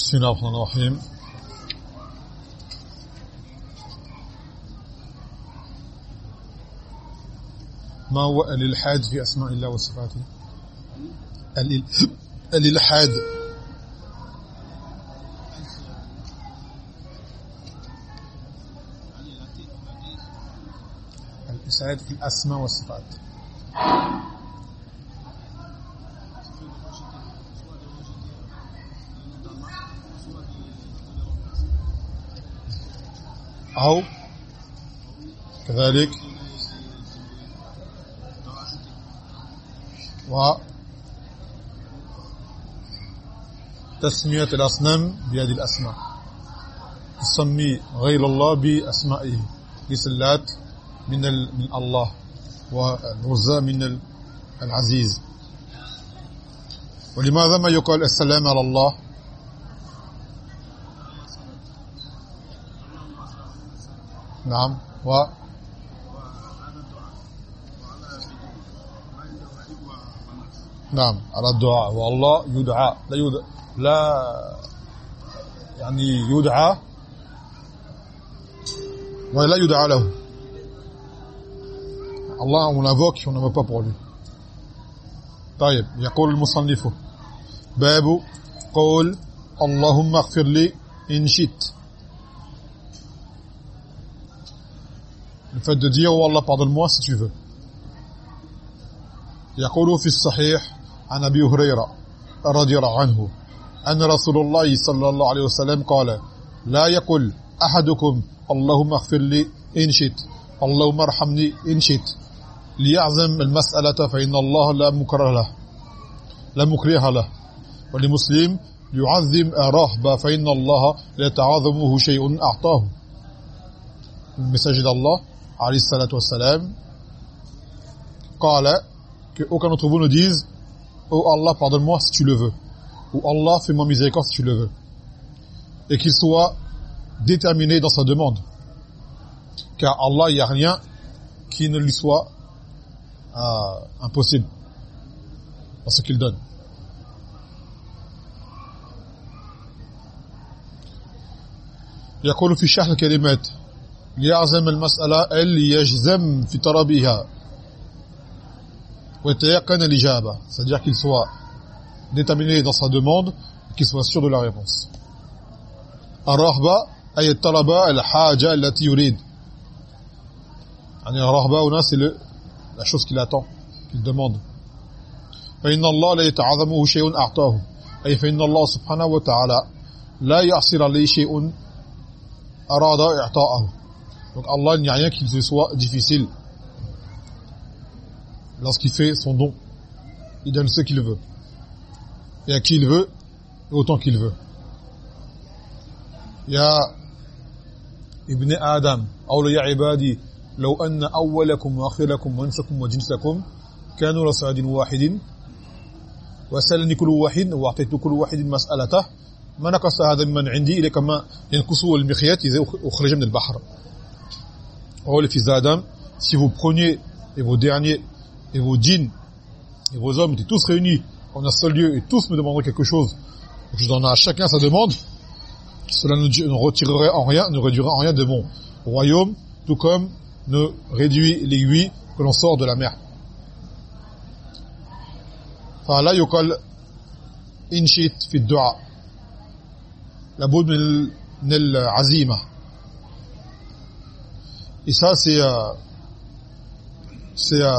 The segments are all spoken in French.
بسم الله الرحمن الرحيم ما هو الالحاد في اسماء الله وصفاته الالحاد الاسعاد في الاسماء والصفات أو كذلك و تسمية الأصنام بهذه الأسماء. تسمي غير الله بأسمائه. بسلات من من الله والعزى من العزيز. ولماذا ما يقال السلام على الله؟ نعم. و نعم على الدعاء. والله يدعى. لا يدعى لا يعني يدعى. ولا يدعى له. الله on l'invoque on ne veut pas طيب يقول المصنف. باب قول اللهم اغفر لي إن شئت. Le fait de dire oh Allah pardonne-moi si tu veux. يقول في الصحيح عن أبي هريرة رضي الله عنه أن رسول الله صلى الله عليه وسلم قال لا يقول أحدكم اللهم اغفر لي إن شئت اللهم ارحمني إن شئت. ليعزم المسألة فإن الله لا مكره له لا مكره له. ولمسلم يعظم الرهبه فإن الله لا يتعاظمه شيء أعطاه. المساجد الله alayhi salatu wassalam, qala, que aucun d'entre vous ne dise, oh Allah, pardonne-moi si tu le veux, ou Allah, fais-moi miséricorde si tu le veux, et qu'il soit déterminé dans sa demande, car Allah, il n'y a rien qui ne lui soit euh, impossible dans ce qu'il donne. يقول في شرح الكلمات ليعزم المسألة يجزم في طلبها ويتيقن الإجابة. C'est-à-dire qu'il soit déterminé dans sa demande qu'il soit sûr de la réponse. الرهبة أي الطلبة الحاجة التي يريد. يعني الرهبة هنا c'est la chose qu'il attend qu'il demande. فإن الله لا يتعظمه شيء أعطاه. أي فإن الله سبحانه وتعالى لا يعصر عليه شيء أراد إعطاءه. Donc Allah, il n'y a rien qui se soit difficile lorsqu'il fait son don. Il donne ce qu'il veut. Et à qui il veut, et autant qu'il veut. يا ابن آدم أو يا عبادي لو أن أولكم وآخركم وإنسكم وجنسكم كانوا لصعد واحد وسألني كل واحد وأعطيت كل واحد مسألته ما نقص هذا من عندي إلى كما ينقص المخيات إذا أخرج من البحر Oh les fils d'Adam, si vous preniez et vos derniers et vos djinns et vos hommes étaient tous réunis en un seul lieu et tous me demanderaient quelque chose, je donne à chacun sa demande, cela ne retirerait en rien, ne réduirait en rien de mon royaume, tout comme ne réduit l'aiguille que l'on sort de la mer. فلا يقال إن شئت في الدعاء لابد من العزيمة et ça, c'est euh, c'est euh,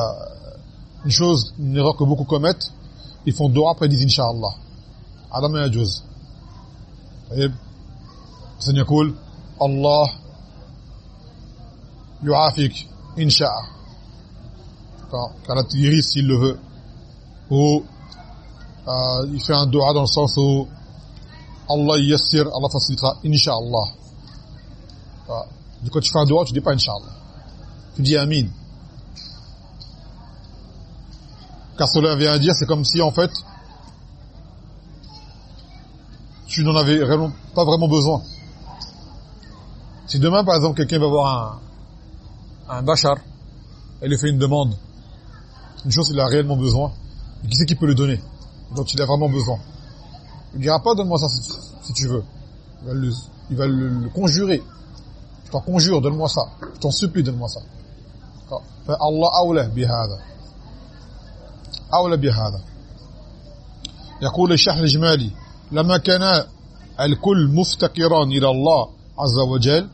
une chose, une erreur que beaucoup commettent. Ils font dua après ils disent Inch'Allah. Adam et Adjouz. طيب حسن يقول الله يعافيك إن شاء quand la guérit s'il le veut ou euh, il fait un dua dans le sens où Allah yassir Allah facilitera Inch'Allah Coup, tu fais un dua, tu dis pas Inch'Allah. Tu dis Amin. Car cela vient à dire, c'est comme si en fait, tu n'en avais vraiment, pas vraiment besoin. Si demain, par exemple, quelqu'un va voir un, un bachar, et lui fait une demande, une chose qu'il a réellement besoin, qui c'est qui peut le donner, dont il a vraiment besoin? Il dira pas donne-moi ça si, tu veux. Il va le, conjurer. T'en conjure, donne-moi ça. Je t'en supplie, donne-moi ça. فالله أولى بهذا أولى بهذا يقول الشيخ الإجمالي لما كان الكل مفتقرا إلى الله عز وجل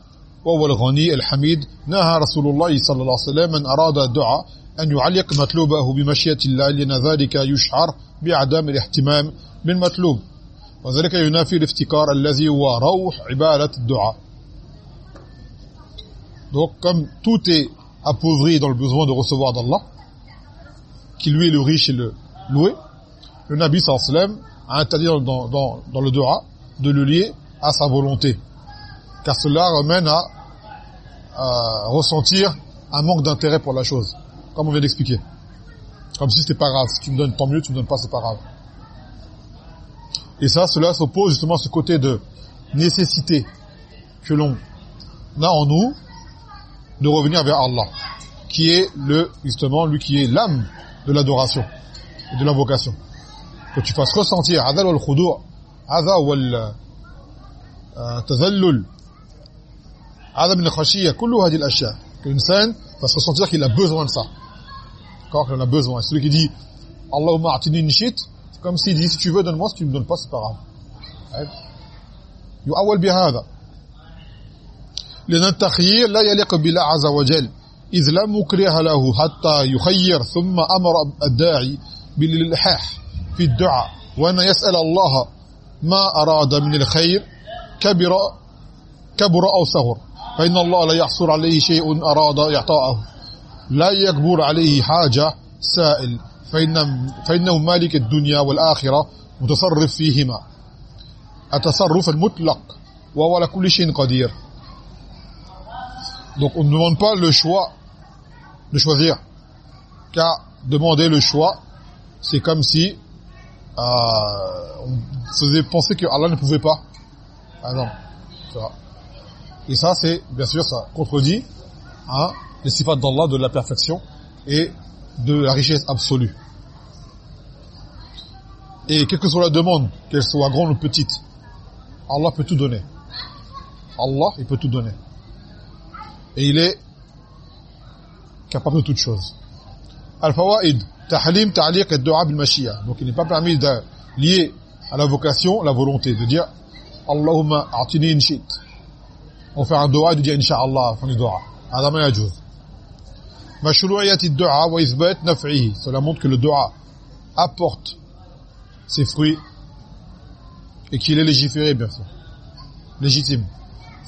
وهو الغني الحميد نهى رسول الله صلى الله عليه وسلم من أراد الدعاء أن يعلق مطلوبه بمشيئة الله لأن ذلك يشعر بعدم الاهتمام بالمطلوب وذلك ينافي الافتكار الذي هو روح عبادة الدعاء donc comme tout est appauvri dans le besoin de recevoir d'Allah qui lui est le riche et le loué le Nabi sallam a interdit dans, dans, le dua de le lier à sa volonté. Car cela ramène à, à ressentir un manque d'intérêt pour la chose comme on vient d'expliquer. Comme si c'était pas grave. Si tu me donnes tant mieux. Tu me donnes pas c'est pas grave. Et ça cela s'oppose justement à ce côté de nécessité que l'on a en nous de revenir vers Allah qui est le justement lui qui est l'âme de l'adoration et de l'invocation que tu fasses ressentir adal wal khudu' hadha wal tazallul هذا من الخشيه كل هذه الاشياء que l'insan va se ressentir qu'il a besoin de ça d'accord qu'il en a besoin celui qui dit Allahumma atini nishit c'est comme s'il dit si tu veux donne-moi si tu me donnes pas c'est pas grave يؤول بهذا لأن التخيير لا يليق بالله عز وجل. إذ لا مكره له حتى يخير ثم أمر الداعي بالإلحاح في الدعاء. وأن يسأل الله ما أراد من الخير كبر كبر أو صغر فإن الله لا يحصر عليه شيء أراد إعطاءه. لا يكبر عليه حاجة سائل. فإن فإنه مالك الدنيا والآخرة متصرف فيهما. التصرف المطلق وهو على كل شيء قدير. Donc on ne demande pas le choix de choisir. Car demander le choix, c'est comme si euh, on faisait penser que Allah ne pouvait pas. Ah non. Et ça, c'est, bien sûr, ça contredit hein, les sifat d'Allah de la perfection et de la richesse absolue. Et quelle que soit la demande, qu'elle soit grande ou petite, Allah peut tout donner. Allah, il peut tout donner et il est capable de toutes choses. Al-fawaid, tahlim ta'liq ad-du'a bil mashiyah. Donc il n'est pas permis de lier à la vocation la volonté de dire Allahumma a'tini in shit. On fait un dua et de dire inshallah fin du dua. هذا ما يجوز. مشروعية الدعاء وإثبات نفعه. Cela montre que le dua apporte ses fruits et qu'il est légiféré bien sûr. Légitime.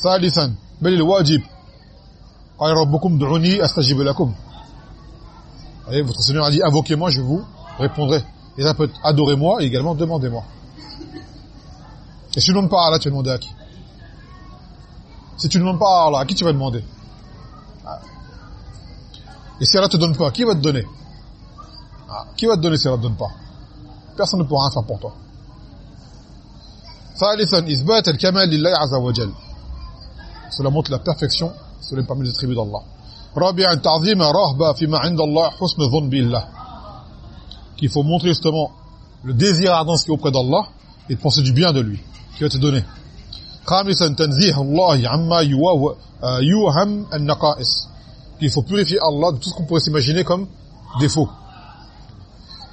ثالثا بل الواجب قال ربكم دعوني استجب لكم Voyez, votre Seigneur a dit invoquez-moi, je vous répondrai. Et ça peut être adorez-moi et également demandez-moi. Et si tu ne demandes pas à Allah, tu vas demander à qui Si tu ne demandes pas à Allah, à qui tu vas demander Et si Allah te donne pas, qui va te donner Qui va te donner si Allah te donne pas Personne ne pourra rien faire pour toi. ثالثا إثبات الكمال لله عز وجل. Cela montre la perfection les parmi les attributs d'Allah. رابعا تعظيم رهبة فيما عند الله حسن الظن بالله. Qu'il faut montrer justement le désir ardent qui est auprès d'Allah et de penser du bien de lui qui va te donner. خامسا تنزيه الله عما يوهم النقائص. Qu'il faut purifier Allah de tout ce qu'on pourrait s'imaginer comme défaut.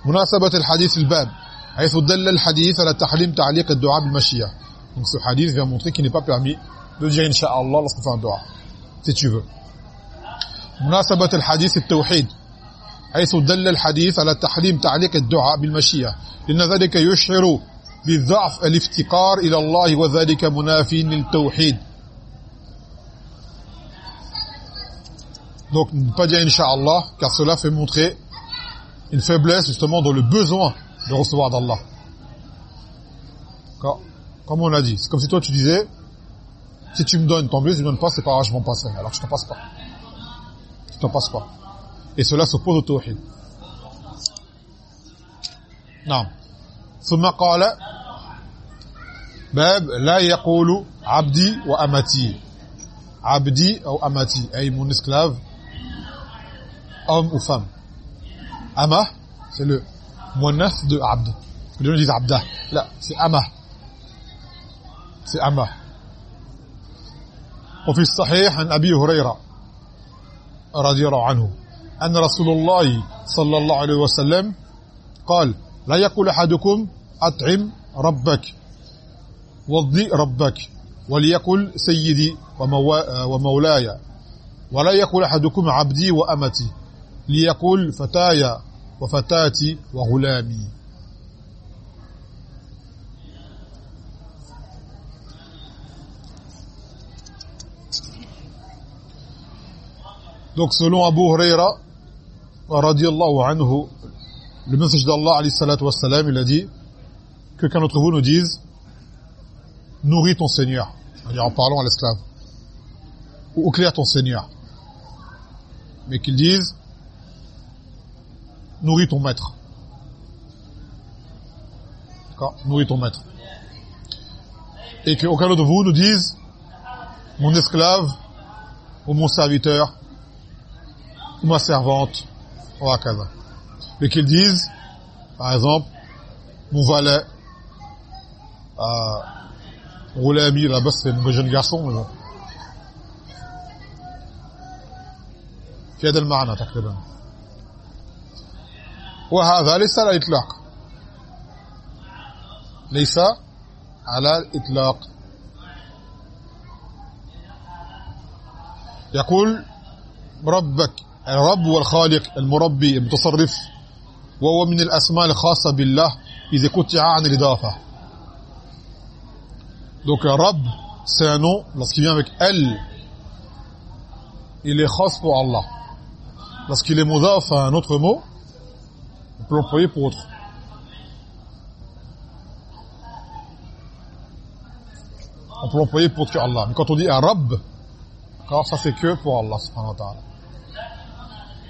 مناسبة الحديث الباب حيث دل الحديث على تحريم تعليق الدعاء بالمشيئة. Donc ce hadith vient montrer qu'il n'est pas permis de dire Inch'Allah lorsqu'on fait un dua. Veux مناسبة الحديث التوحيد حيث دل الحديث على تحريم تعليق الدعاء بالمشيئة لأن ذلك يشعر بالضعف الافتقار إلى الله وذلك منافي للتوحيد donc ne pas dire Inch'Allah car cela fait montrer une faiblesse justement dans le besoin de recevoir d'Allah comme on a dit c'est comme si toi tu disais si tu me donnes, tant mieux, si tu me donnes pas, c'est pas grave, je m'en passerai. Alors je t'en passe pas. Je t'en passe pas. Et cela s'oppose au tawhid. Non. ثم قال باب لا يقول عبدي وامتي عبدي ou amati ay mon esclave homme ou femme ama c'est le muannath de abd les gens disent abda là c'est ama c'est ama وفي الصحيح عن أبي هريرة رضي الله عنه أن رسول الله صلى الله عليه وسلم قال لا يقول أحدكم أطعم ربك وضي ربك وليقل سيدي ومولاي ولا يقول أحدكم عبدي وأمتي ليقول فتايا وفتاتي وغلامي. Donc selon Abu Huraira radiallahu anhu le message d'Allah alayhi salatu il a dit que qu'un d'entre vous nous dise nourris ton Seigneur. En parlant à l'esclave. Ou éclaire ton Seigneur. Mais qu'il dise nourris ton maître. D'accord? Nourris ton maître. Et qu'aucun de vous nous dise mon esclave ou mon serviteur ou ma servante ou casa mais qu'ils disent par exemple mon valet euh, غلامي là-bas c'est un jeune garçon mais bon في هذا المعنى تقريبا وهذا ليس على الاطلاق ليس على الاطلاق يقول ربك الرب والخالق المربي المتصرف وهو من الاسماء الخاصه بالله اذا قطع عن الاضافه donc Rab c'est un nom lorsqu'il vient avec L il est khas pour Allah lorsqu'il est mudaf à un autre mot on peut l'employer pour autre on peut l'employer pour autre Allah mais quand on dit un Rab ça c'est que pour Allah subhanahu wa ta'ala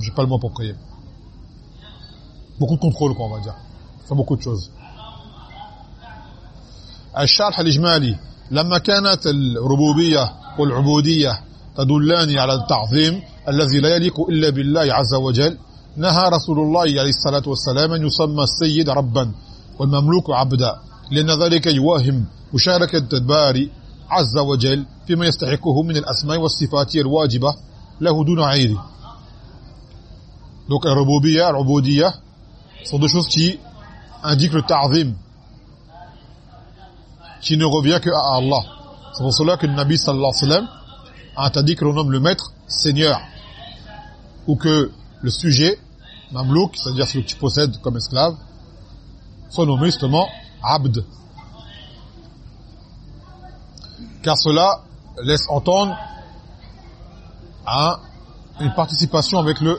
j'ai pas le mot prier. Beaucoup de contrôle, quoi, on va dire. Fait beaucoup de choses. الشرح الإجمالي لما كانت الربوبية والعبودية تدلان على التعظيم الذي لا يليق إلا بالله عز وجل نهى رسول الله عليه الصلاة والسلام أن يسمى السيد ربا والمملوك عبدا لأن ذلك يوهم مشاركة الباري عز وجل فيما يستحقه من الأسماء والصفات الواجبة له دون عيره Donc al-rububiyya, al-ubudiyya sont deux choses qui indiquent le ta'zim qui ne revient que à Allah. C'est pour cela que le Nabi sallallahu alayhi wa sallam a interdit que l'on nomme le maître Seigneur ou que le sujet mamlouk, c'est-à-dire celui que tu comme esclave, soit nommé justement abd. Car cela laisse entendre une participation avec le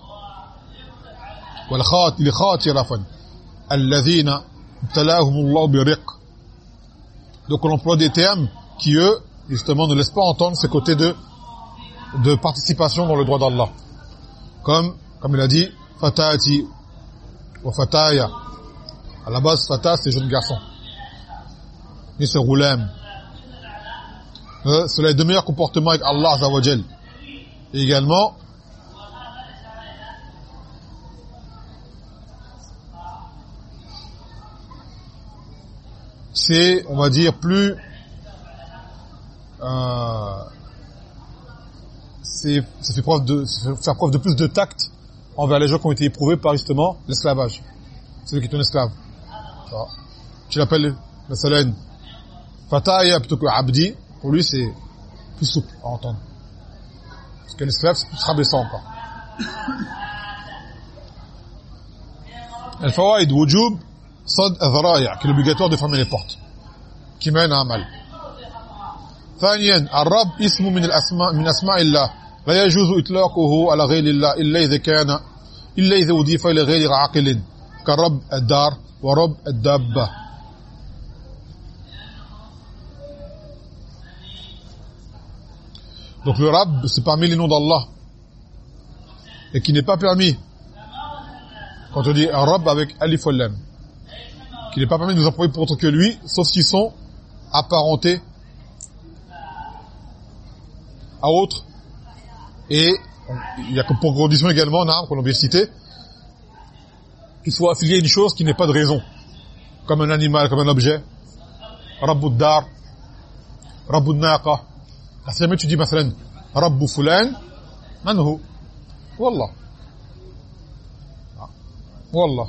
donc on emploie des termes qui eux justement ne laissent pas entendre ce côté de de participation dans le droit d'Allah. Comme comme il a dit fatati wa fataya. À la base fata c'est jeune garçon. Mais c'est roulam. Euh, cela est de meilleurs comportements avec Allah Azza wa et également c'est, on va dire, plus... Euh, c'est fait preuve de faire preuve de plus de tact envers les gens qui ont été éprouvés par justement l'esclavage celui qui est un esclave tu l'appelles مثلا Fataya plutôt que Abdi, pour lui c'est plus souple à entendre. Parce que l'esclave, c'est plus rabaissant encore. الفوائد وجوب صد الذرائع qui est obligatoire de fermer les portes qui mène à un mal ثانيا الرب اسم من الاسماء من اسماء الله لا يجوز اطلاقه على غير الله الا اذا كان الا اذا اضيف الى غير عاقل كرب الدار ورب الدابه Donc le Rab, c'est parmi les noms d'Allah. Et qui n'est pas permis. Quand on dit un Rab avec Alif Lam. Qui n'est pas permis de nous employer pour autre que lui, sauf s'ils sont apparenté à autre. Et il y a comme pour condition également un arbre qu'on a cité qu'il faut affilier une chose qui n'est pas de raison, comme un animal, comme un objet. Rabbu dar, Rabbu naqa. Ah, si jamais tu dis, par exemple, Rabbu fulan. Wallah. Ah, wallah.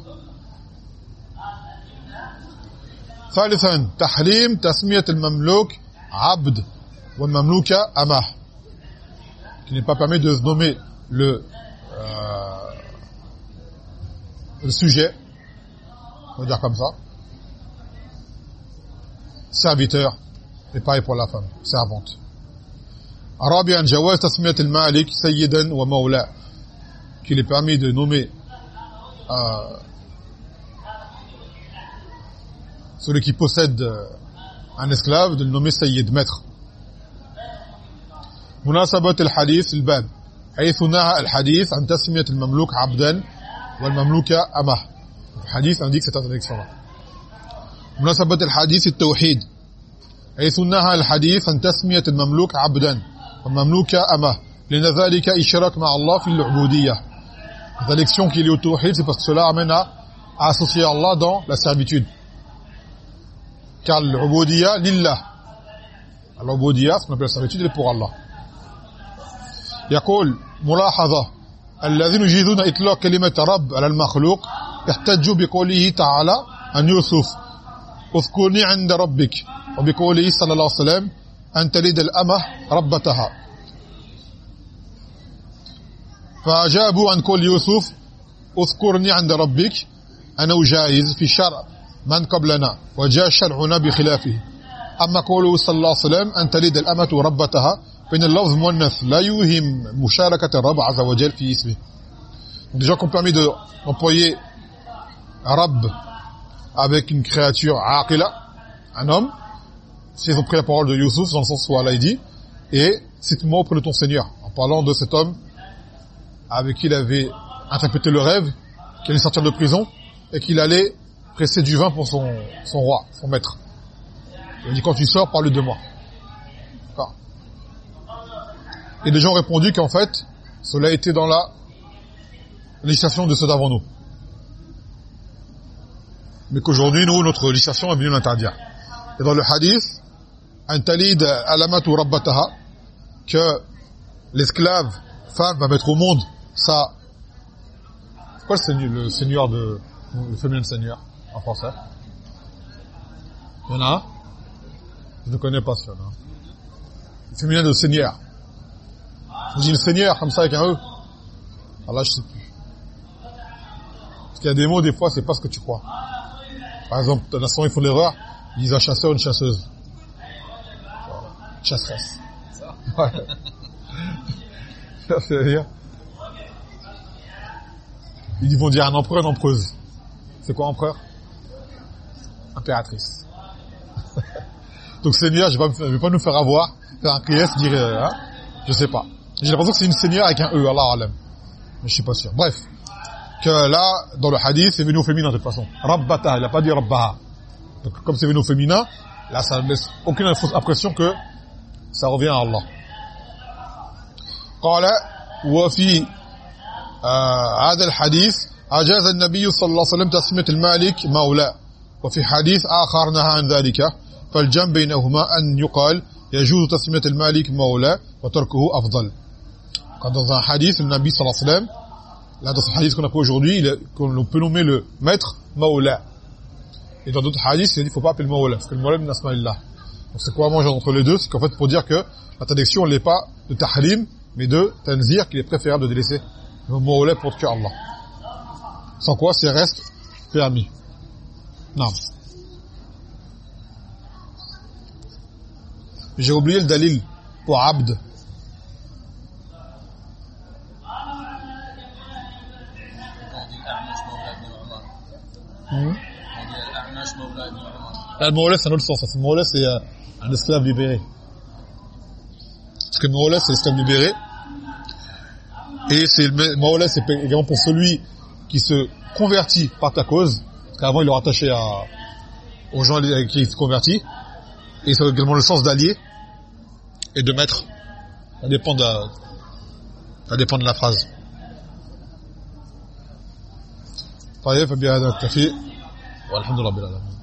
ثالثا تحريم تسمية المملوك عبد والمملوك أمه qui n'est pas permis de nommer le euh, le sujet on va dire comme ça serviteur et pareil pour la femme servante رابعا جواز تسميه المالك سيدا ومولى qu'il est permis de nommer euh, celui qui possède un esclave de le nommer sayyid maître مناسبه الحديث الباب حيث نهى الحديث عن تسميه المملوك عبدا والمملوك امه الحديث indique cette interdiction là مناسبه الحديث التوحيد حيث نهى الحديث عن تسميه المملوك عبدا ومملوكة أمه لأن ذلك إشراك مع الله في العبودية L'interdiction qui est liée au tawhid, c'est parce que cela amène à, à associer Allah dans la servitude. Car l'ubudiyya lillah. L'ubudiyya, ce qu'on appelle la pour Allah. يقول ملاحظة الذين يجيزون إطلاق كلمة رب على المخلوق احتجوا بقوله تعالى عن يوسف أذكرني عند ربك وبقوله صلى الله عليه وسلم أن تلد الأمة ربتها فأجابوا عن كل يوسف أذكرني عند ربك أنا جائز في شرع من قبلنا وجاء شرعنا بخلافه أما قوله صلى الله عليه وسلم أن تلد الأمة ربتها فإن اللفظ مؤنث لا يوهم مشاركة الرب عز وجل في اسمه des gens qui ont permis d'employer Rab avec une créature aqila, un homme, s'ils ont pris la parole de Youssouf, dans le sens où Allah dit, et cite-moi auprès de ton Seigneur, en parlant de cet homme avec qui il avait interprété le rêve, qu'il allait sortir de prison, et qu'il allait presser du vin pour son, roi, son maître. Il dit, quand tu sors, parle de moi. Et des gens ont répondu qu'en fait, cela était dans la législation de ceux d'avant nous. Mais qu'aujourd'hui, nous, notre législation est venue l'interdire. Et dans le hadith, un talid alamatu rabbataha que l'esclave femme va mettre au monde ça c'est quoi le seigneur, le seigneur de le féminin seigneur? En français. Il y en a je ne connais pas ça le féminin de seigneur. Je dis le seigneur comme ça avec un E. Alors là je sais plus. Parce qu'il y a des mots des fois c'est pas ce que tu crois. Par exemple dans la ils font l'erreur. Ils disent un chasseur une chasseuse. Chasseresse. Ouais. Ça fait rire. Ils vont dire un empereur, une empereuse. C'est quoi empereur? Impératrice. Donc seigneur, je vais, pas, vais pas nous faire avoir, faire un QS, dire, euh, hein, je sais pas. J'ai l'impression que c'est une seigneur avec un E, Allah alam. Mais je suis pas sûr. Bref. Que là, dans le hadith, c'est venu au féminin de toute façon. Rabbata, il a pas dit Rabbaha. Donc comme c'est venu au féminin, là ça ne laisse aucune impression que ça revient à Allah قال وفي هذا الحديث أجاز النبي صلى الله عليه وسلم تسمية المالك مولى وفي حديث آخر نهى عن ذلك فالجمع بينهما أن يقال يجوز تسمية المالك مولى وتركه أفضل quand dans un hadith le Nabi sallallahu alayhi wa sallam là dans ce hadith qu'on a pris aujourd'hui qu'on peut nommer le maître maula et dans d'autres hadiths il dit faut pas appeler le maula parce que le maula min asma'illah c'est quoi manger entre les deux C'est qu'en fait, pour dire que l'interdiction n'est pas de tahrim, mais de tanzir, qu'il est préférable de délaisser le mot lait pour que Allah. Sans quoi, c'est reste permis. Non. J'ai oublié le dalil pour abd. Hmm? Le c'est un autre sens. Le c'est euh, un esclave libéré. Parce que le c'est l'esclave libéré. Et c'est le c'est également pour celui qui se convertit par ta cause Parce qu'avant, il est attaché à, aux gens qui se convertit. Et c'est également le sens d'allier et de maître. Ça dépend de, ça dépend de la phrase. طيب فبهذا الكفي والحمد لله رب العالمين